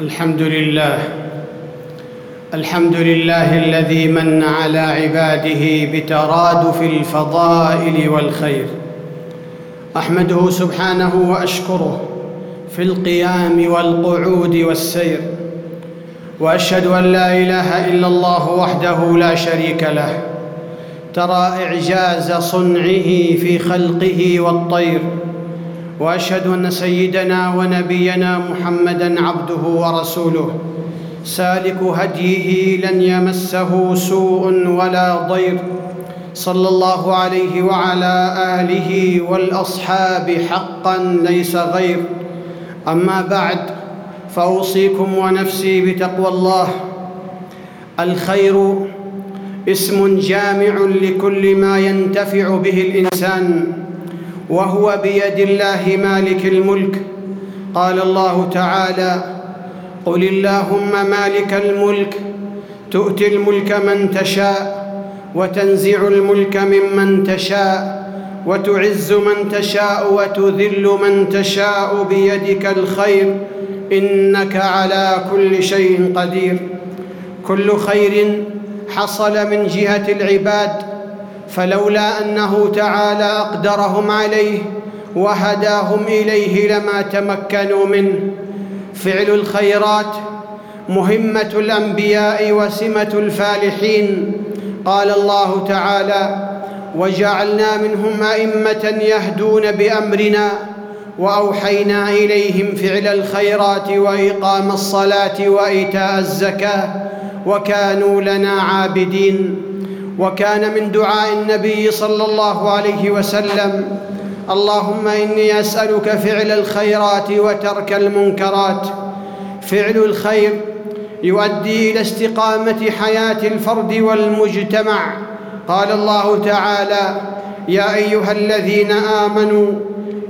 الحمد لله. الحمد لله الذي من على عباده بترادف الفضائل والخير. أحمده سبحانه وأشكره في القيام والقعود والسير. وأشهد أن لا إله إلا الله وحده لا شريك له. ترى إعجاز صنعه في خلقه والطير. وأشهد أن سيدنا ونبينا محمدا عبده ورسوله. سالك هديه لن يمسه سوء ولا ضير. صلى الله عليه وعلى آله والأصحاب حقا ليس غير. أما بعد فأوصيكم ونفسي بتقوى الله. الخير اسم جامع لكل ما ينتفع به الإنسان. وهو بيد الله مالك الملك. قال الله تعالى قل اللهم مالك الملك تؤتي الملك من تشاء وتنزع الملك ممن تشاء وتعز من تشاء وتذل من تشاء بيدك الخير إنك على كل شيء قدير. كل خير حصل من جهة العباد فلولا أنه تعالى أقدرهم عليه وهداهم إليه لما تمكنوا منه. فعل الخيرات مهمة الأنبياء وسمة الفالحين. قال الله تعالى وجعلنا منهم أئمة يهدون بأمرنا وأوحينا إليهم فعل الخيرات وإقام الصلاة وإيتاء الزكاة وكانوا لنا عابدين. وكان من دعاء النبي صلى الله عليه وسلم اللهم إني أسألك فعل الخيرات وترك المنكرات. فعل الخير يؤدي إلى استقامة حياة الفرد والمجتمع. قال الله تعالى يا أيها الذين آمنوا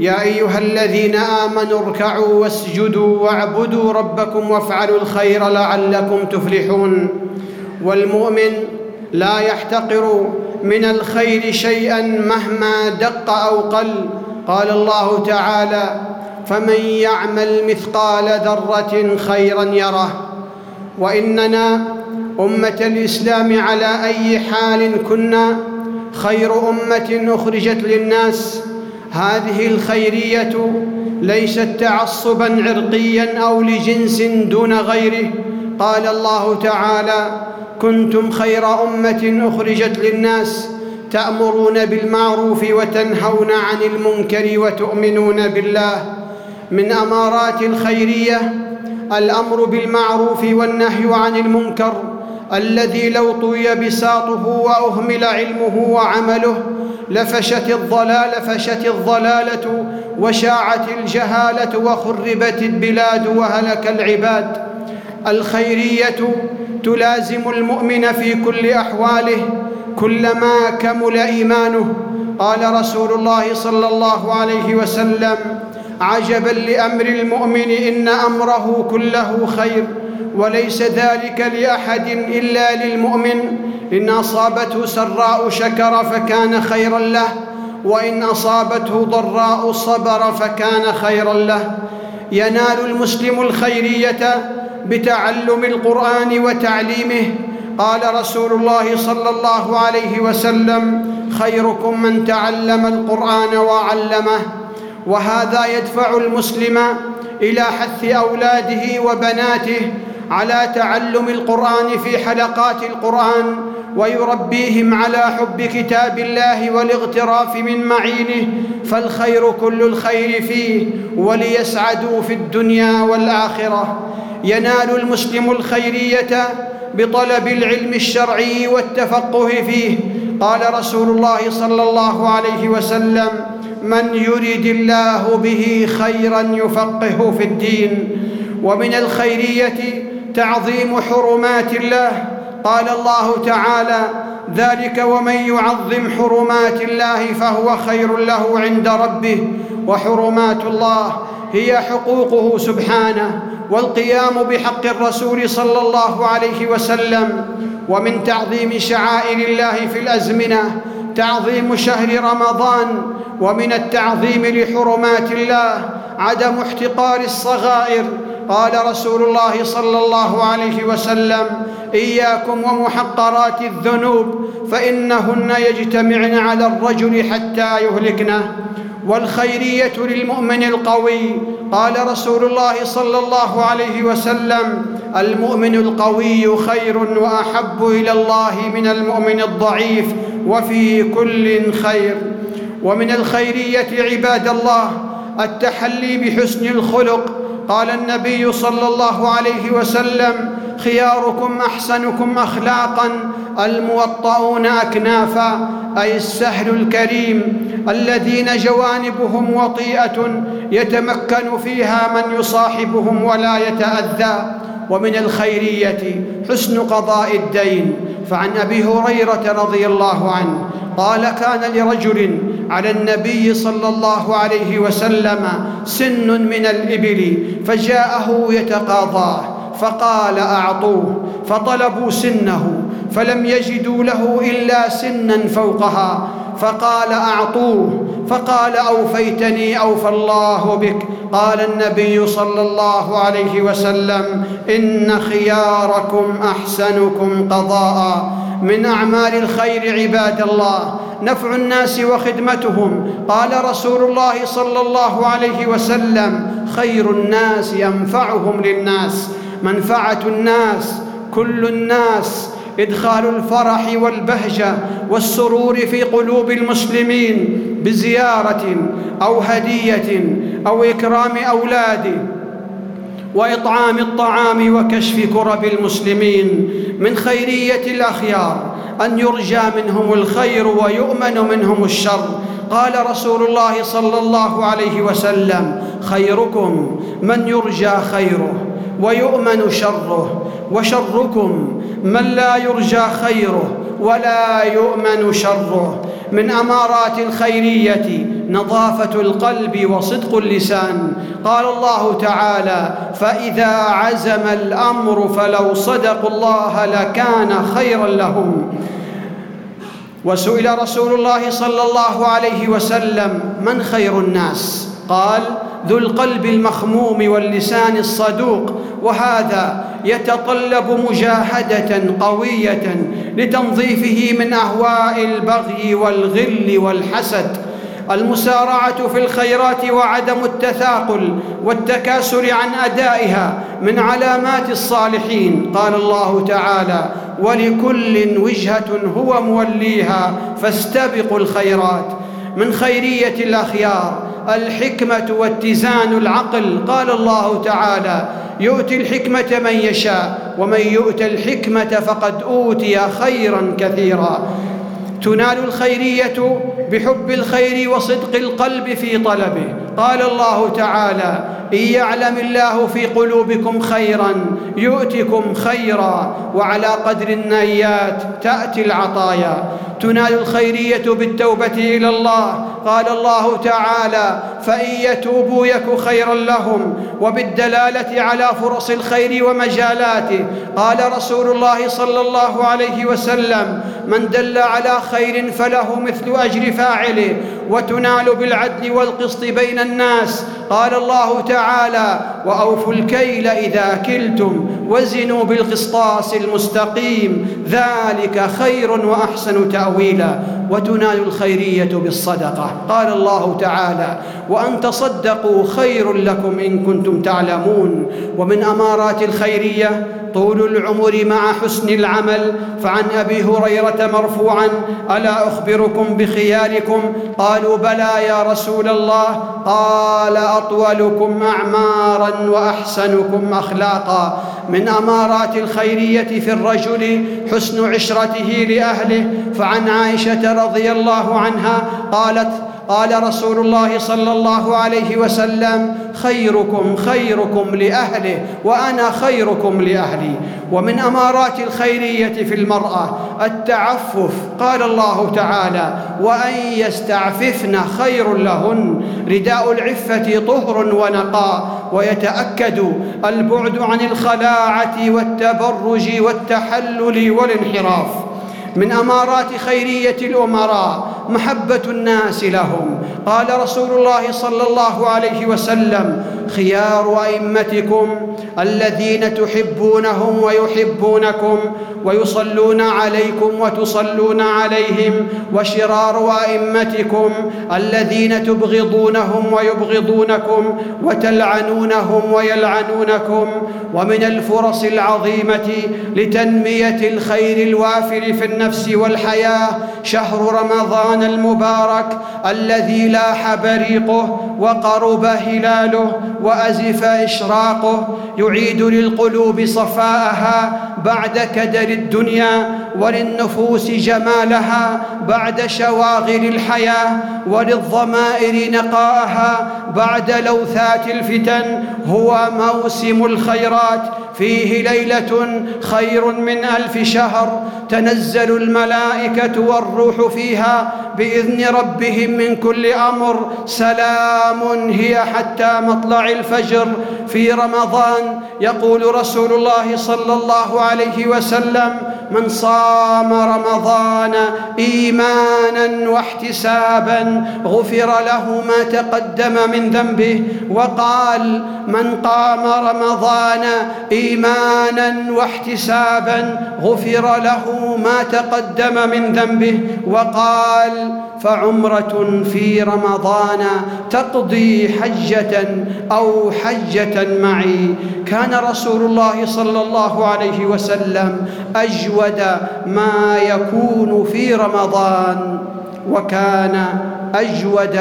يا أيها الذين آمنوا اركعوا واسجدوا واعبدوا ربكم وافعلوا الخير لعلكم تفلحون. والمؤمن لا يحتقر من الخير شيئا مهما دق أو قل. قال الله تعالى فمن يعمل مثقال ذرة خيرا يره. وإننا أمة الإسلام على أي حال كنا خير أمة أخرجت للناس. هذه الخيرية ليست تعصبا عرقيا أو لجنس دون غيره. قال الله تعالى كنتم خير أمة أخرجت للناس تأمرون بالمعروف وتنهون عن المنكر وتؤمنون بالله. من أمارات الخيرية الأمر بالمعروف والنهي عن المنكر الذي لو طوي بساطه وأهمل علمه وعمله لفشت الضلال فشت الضلالة وشاعت الجهالة وخربت البلاد وهلك العباد. الخيرية تلازم المؤمن في كل أحواله كلما كمل إيمانه. قال رسول الله صلى الله عليه وسلم عجبا لأمر المؤمن إن أمره كله خير وليس ذلك لأحد إلا للمؤمن. إن أصابته سراء شكر فكان خيرا له وإن أصابته ضراء صبر فكان خيرا له. ينال المسلم الخيرية بتعلم القرآن وتعليمه. قال رسول الله صلى الله عليه وسلم خيركم من تعلم القرآن وعلمه وهذا يدفع المسلم إلى حث أولاده وبناته على تعلم القرآن في حلقات القرآن ويربيهم على حب كتاب الله والاغتراف من معينه فالخير كل الخير فيه وليسعدوا في الدنيا والآخرة. ينال المسلم الخيرية بطلب العلم الشرعي والتفقه فيه. قال رسول الله صلى الله عليه وسلم من يرد الله به خيرا يفقهه في الدين ومن الخيرية تعظيم حرمات الله. قال الله تعالى ذلك ومن يعظم حرمات الله فهو خير له عند ربه وحرمات الله هي حقوقه سبحانه والقيام بحق الرسول صلى الله عليه وسلم ومن تعظيم شعائر الله في الأزمنة تعظيم شهر رمضان ومن التعظيم لحرمات الله عدم احتقار الصغائر قال رسول الله صلى الله عليه وسلم إياكم ومحقرات الذنوب فإنهن يجتمعن على الرجل حتى يهلكنه والخيرية للمؤمن القوي. قال رسول الله صلى الله عليه وسلم المؤمن القوي خير وأحب إلى الله من المؤمن الضعيف وفي كل خير. ومن الخيرية عباد الله التحلي بحسن الخلق قال النبي صلى الله عليه وسلم خياركم أحسنكم اخلاقا الموطؤون اكنافا أي السهل الكريم الذين جوانبهم وطيئة يتمكن فيها من يصاحبهم ولا يتأذى. ومن الخيرية حسن قضاء الدين. فعن أبي هريرة رضي الله عنه قال كان لرجل على النبي صلى الله عليه وسلم سن من الإبل فجاءه يتقاضاه فقال أعطوه فطلبوا سنه. فلم يجدوا له إلا سنا فوقها. فقال أعطوه. فقال أوفيتني أوفى الله بك. قال النبي صلى الله عليه وسلم إن خياركم أحسنكم قضاء. من أعمال الخير عباد الله. نفع الناس وخدمتهم. قال رسول الله صلى الله عليه وسلم خير الناس ينفعهم للناس. منفعة الناس كل الناس. إدخال الفرح والبهجة والسرور في قلوب المسلمين بزيارة أو هدية أو إكرام اولاده وإطعام الطعام وكشف كرب المسلمين من خيرية الأخيار أن يرجى منهم الخير ويؤمن منهم الشر. قال رسول الله صلى الله عليه وسلم خيركم من يرجى خيره. ويؤمن شره وشركم من لا يرجى خيره ولا يؤمن شره من أمارات الخيرية نظافة القلب وصدق اللسان قال الله تعالى فإذا عزم الأمر فلو صدقوا الله لكان خيرا لهم وسئل رسول الله صلى الله عليه وسلم من خير الناس قال ذو القلب المخموم واللسان الصدوق وهذا يتطلب مجاهدة قوية لتنظيفه من أهواء البغي والغل والحسد. المسارعة في الخيرات وعدم التثاقل والتكاسل عن أدائها من علامات الصالحين قال الله تعالى ولكل وجهة هو موليها فاستبقوا الخيرات. من خيرية الأخيار الحكمة واتزان العقل. قال الله تعالى يؤتي الحكمة من يشاء ومن يؤت الحكمة فقد أوتي خيرا كثيرا. تنال الخيرية بحب الخير وصدق القلب في طلبه. قال الله تعالى إن يعلم الله في قلوبكم خيرا يؤتكم خيرا وعلى قدر النيات تأتي العطايا. تنال الخيرية بالتوبة إلى الله. قال الله تعالى فإن يتوبوا يك خيرا لهم. وبالدلالة على فرص الخير ومجالاته. قال رسول الله صلى الله عليه وسلم من دل على خير فله مثل أجر فاعله. وتنال بالعدل والقسط بين الناس. قال الله تعالى وأوفوا الكيل إذا كلتم وزنوا بالقسطاس المستقيم ذلك خير وأحسن تأويلا وتنال الخيرية بالصدقة. قال الله تعالى وأن تصدقوا خير لكم إن كنتم تعلمون ومن أمارات الخيرية طول العمر مع حسن العمل فعن أبي هريرة مرفوعا ألا أخبركم بخياركم قالوا بلى يا رسول الله. قال أطولكم اعمارا وأحسنكم اخلاقا من أمارات الخيرية في الرجل حسن عشرته لأهله. فعن عائشة رضي الله عنها قالت قال رسول الله صلى الله عليه وسلم خيركم خيركم لأهله وأنا خيركم لأهلي. ومن أمارات الخيرية في المرأة التعفف قال الله تعالى وأن يستعففن خير لهن. رداء العفة طهر ونقاء ويتأكد البعد عن الخلاعة والتبرج والتحلل والانحراف. من أمارات خيرية الأمراء محبة الناس لهم. قال رسول الله صلى الله عليه وسلم خيار أئمتكم الذين تحبونهم ويحبونكم ويصلون عليكم وتصلون عليهم وشرار أئمتكم الذين تبغضونهم ويبغضونكم وتلعنونهم ويلعنونكم ومن الفرص العظيمة لتنمية الخير الوافر في النفس والحياة شهر رمضان المبارك الذي لاح بريقه وقرب هلاله وأزف إشراقه يعيد للقلوب صفاءها بعد كدر الدنيا وللنفوس جمالها بعد شواغل الحياة وللضمائر نقاءها بعد لوثات الفتن هو موسم الخيرات فيه ليلة خير من ألف شهر. تنزل الملائكة والروح فيها بإذن ربهم من كل أمر. سلام هي حتى مطلع الفجر في رمضان. يقول رسول الله صلى الله عليه وسلم من صام رمضان إيمانا واحتسابا غفر له ما تقدم من ذنبه. وقال من قام رمضان إيمانا واحتسابا غفر له ما تقدم من ذنبه وقال فعمرة في رمضان تقضي حجة أو حجة معي. كان رسول الله صلى الله عليه وسلم أجود ما يكون في رمضان وكان أجود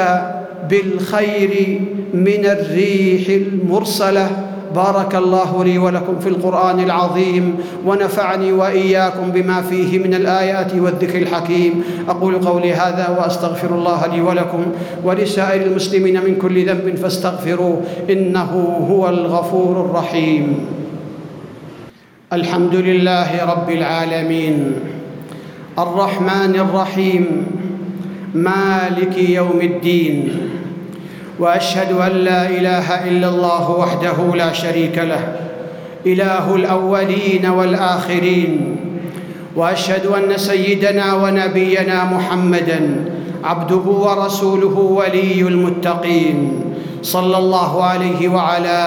بالخير من الريح المرسلة. بارك الله لي ولكم في القرآن العظيم ونفعني وإياكم بما فيه من الآيات والذكر الحكيم. أقول قولي هذا وأستغفر الله لي ولكم ولسائر المسلمين من كل ذنب فاستغفروه إنه هو الغفور الرحيم. الحمد لله رب العالمين. الرحمن الرحيم. مالك يوم الدين. وأشهد أن لا إله إلا الله وحده لا شريك له إله الأولين والآخرين وأشهد أن سيدنا ونبينا محمدا عبده ورسوله ولي المتقين صلى الله عليه وعلى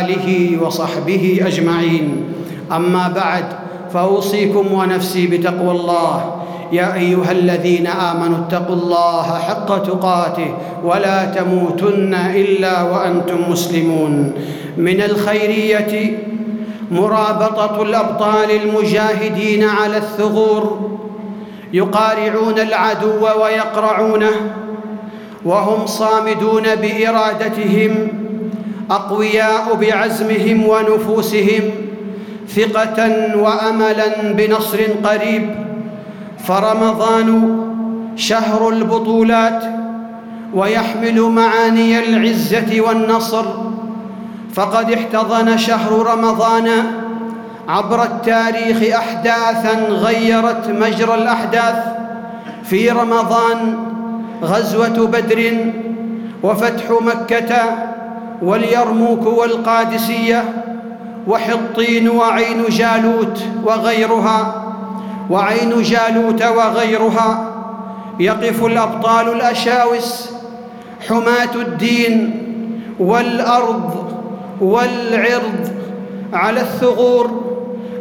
آله وصحبه أجمعين. أما بعد فأوصيكم ونفسي بتقوى الله. يا أيها الذين آمنوا اتقوا الله حق تقاته ولا تموتن إلا وأنتم مسلمون. من الخيرية مرابطة الأبطال المجاهدين على الثغور يقارعون العدو ويقرعونه وهم صامدون بإرادتهم أقوياء بعزمهم ونفوسهم ثقة واملا بنصر قريب. فرمضان شهر البطولات ويحمل معاني العزة والنصر. فقد احتضن شهر رمضان عبر التاريخ احداثا غيرت مجرى الأحداث. في رمضان غزوة بدر وفتح مكة واليرموك والقادسية وحطين وعين جالوت وغيرها. وعين جالوت وغيرها يقف الأبطال الأشاوس حماة الدين والأرض والعرض على الثغور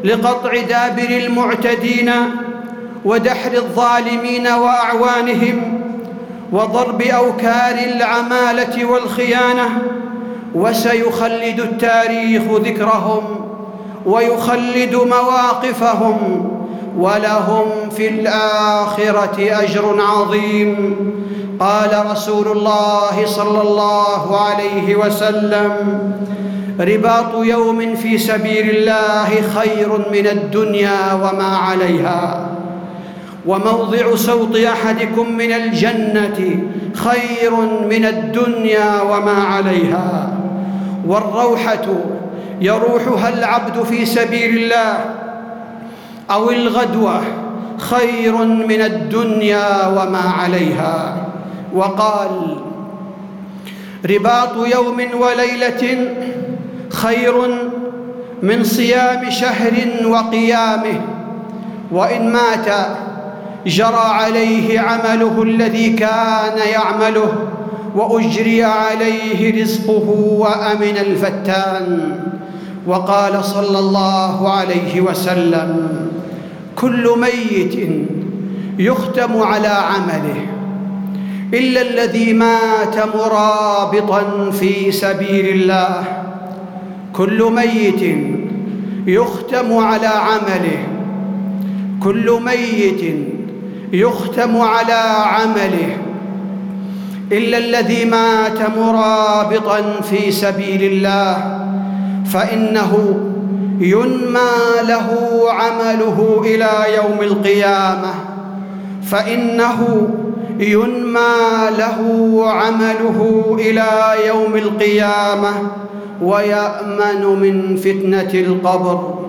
لقطع دابر المعتدين ودحر الظالمين وأعوانهم وضرب أوكار العمالة والخيانة وسيخلد التاريخ ذكرهم ويخلد مواقفهم. ولهم في الآخرة أجر عظيم. قال رسول الله صلى الله عليه وسلم رباط يوم في سبيل الله خير من الدنيا وما عليها. وموضع سوط أحدكم من الجنة خير من الدنيا وما عليها. والروحة يروحها العبد في سبيل الله أو الغدوة خير من الدنيا وما عليها. وقال رباط يوم وليلة خير من صيام شهر وقيامه وإن مات جرى عليه عمله الذي كان يعمله وأجري عليه رزقه وأمن الفتان. وقال صلى الله عليه وسلم كل ميت يختم على عمله إلا الذي مات مرابطا في سبيل الله. كل ميت يختم على عمله. كل ميت يختم على عمله. إلا الذي مات مرابطا في سبيل الله. فإنه ينمى له عمله إلى يوم القيامة. فإنه ينمى له عمله إلى يوم القيامة ويأمن من فتنة القبر.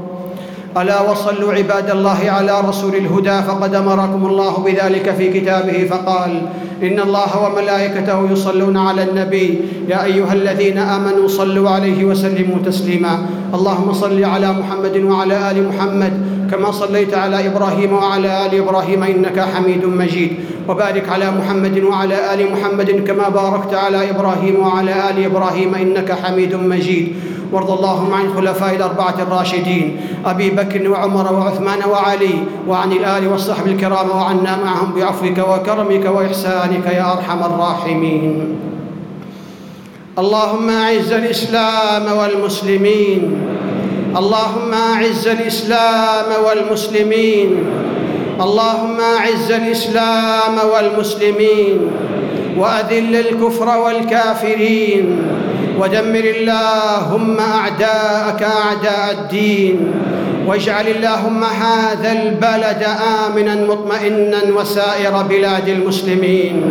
ألا وصلوا عباد الله على رسول الهدى فقد أمركم الله بذلك في كتابه فقال إن الله وملائكته يصلون على النبي يا أيها الذين آمنوا صلوا عليه وسلموا تسليما اللهم صل على محمد وعلى آل محمد كما صليت على إبراهيم وعلى آل إبراهيم إنك حميد مجيد وبارك على محمد وعلى آل محمد كما باركت على إبراهيم وعلى آل إبراهيم إنك حميد مجيد وارض اللهم عن الخلفاء الأربعة الراشدين أبي بكر وعمر وعثمان وعلي وعن الآل والصحب الكرام وعنا معهم بعفوك وكرمك وإحسانك يا أرحم الراحمين. اللهم أعز الإسلام والمسلمين. اللهم أعز الإسلام والمسلمين. اللهم أعز الإسلام والمسلمين. وأذل الكفر والكافرين. ودمر اللهم أعداءك أعداء الدين. واجعل اللهم هذا البلد آمنا مطمئنا وسائر بلاد المسلمين.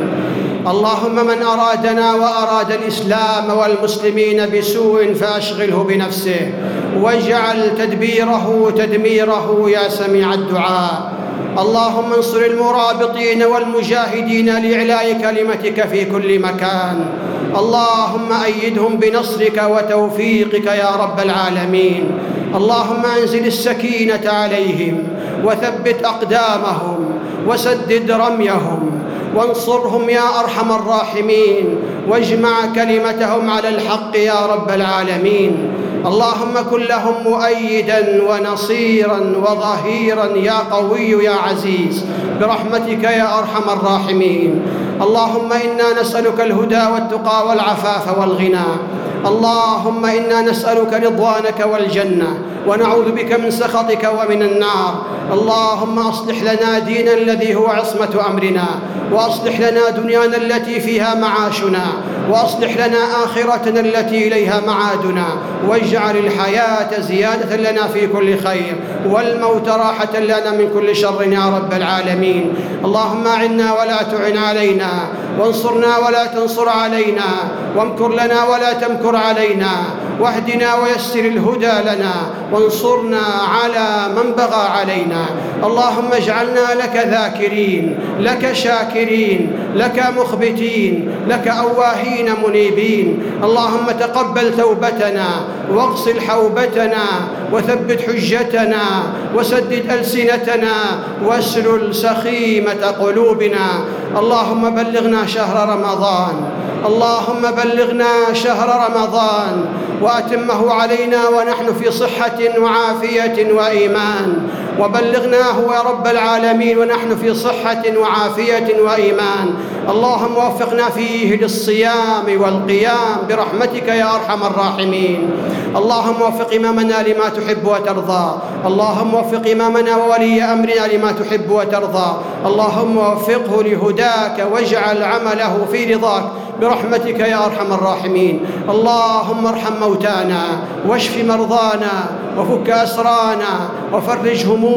اللهم من أرادنا وأراد الإسلام والمسلمين بسوء فأشغله بنفسه. واجعل تدبيره تدميره يا سميع الدعاء. اللهم انصر المرابطين والمجاهدين لإعلاء كلمتك في كل مكان. اللهم أيدهم بنصرك وتوفيقك يا رب العالمين. اللهم أنزل السكينة عليهم وثبت أقدامهم وسدد رميهم. وانصرهم يا أرحم الراحمين. واجمع كلمتهم على الحق يا رب العالمين. اللهم كن لهم مؤيدا ونصيرا وظهيرا يا قوي يا عزيز. برحمتك يا أرحم الراحمين. اللهم إنا نسألك الهدى والتقى والعفاف والغنى. اللهم إنا نسألك رضوانك والجنة. ونعوذ بك من سخطك ومن النار. اللهم أصلح لنا دينا الذي هو عصمة أمرنا. وأصلح لنا دنيانا التي فيها معاشنا. وأصلح لنا آخرتنا التي إليها معادنا واجعل الحياة زيادة لنا في كل خير والموت راحة لنا من كل شر يا رب العالمين. اللهم أعنا ولا تعن علينا وانصرنا ولا تنصر علينا وامكر لنا ولا تمكر علينا. واهدنا ويسر الهدى لنا وانصرنا على من بغى علينا. اللهم اجعلنا لك ذاكرين لك شاكرين لك مخبتين لك أواهين منيبين. اللهم تقبل توبتنا واغسل حوبتنا وثبت حجتنا وسدد ألسنتنا واسلل سخيمة قلوبنا. اللهم بلغنا شهر رمضان. اللهم بلغنا شهر رمضان. واتمه علينا ونحن في صحة وعافية وإيمان. وبلغناه يا رب العالمين ونحن في صحة وعافية وإيمان. اللهم وفقنا فيه للصيام والقيام برحمتك يا أرحم الراحمين. اللهم وفق إمامنا لما تحب وترضى. اللهم وفق إمامنا وولي أمرنا لما تحب وترضى. اللهم وفقه لهداك واجعل عمله في رضاك. برحمتك يا أرحم الراحمين. اللهم ارحم موتانا واشف مرضانا وفك أسرانا وفرج همومنا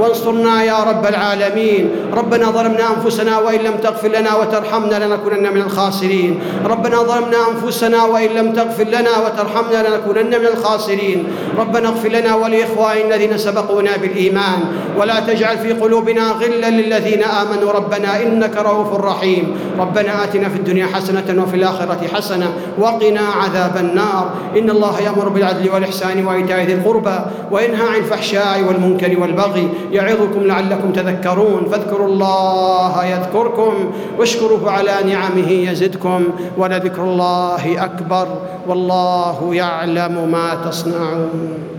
وانصرنا يا رب العالمين. ربنا ظلمنا أنفسنا وإن لم تغفر لنا وترحمنا لنكونن من الخاسرين. ربنا ظلمنا أنفسنا وإن لم تغفر لنا وترحمنا لنكونن من الخاسرين. ربنا اغفر لنا ولإخواننا الذين سبقونا بالإيمان. ولا تجعل في قلوبنا غلا للذين آمنوا. ربنا إنك رؤوف رحيم. ربنا آتنا في الدنيا حسنة وفي الآخرة حسنة وقنا عذاب النار. إن الله يأمر بالعدل والإحسان وإيتاء ذي القربى وينهى عن الفحشاء والمنكر المنكر والبغي يعظكم لعلكم تذكرون. فاذكروا الله يذكركم واشكروه على نعمه يزدكم ولذكر الله أكبر والله يعلم ما تصنعون.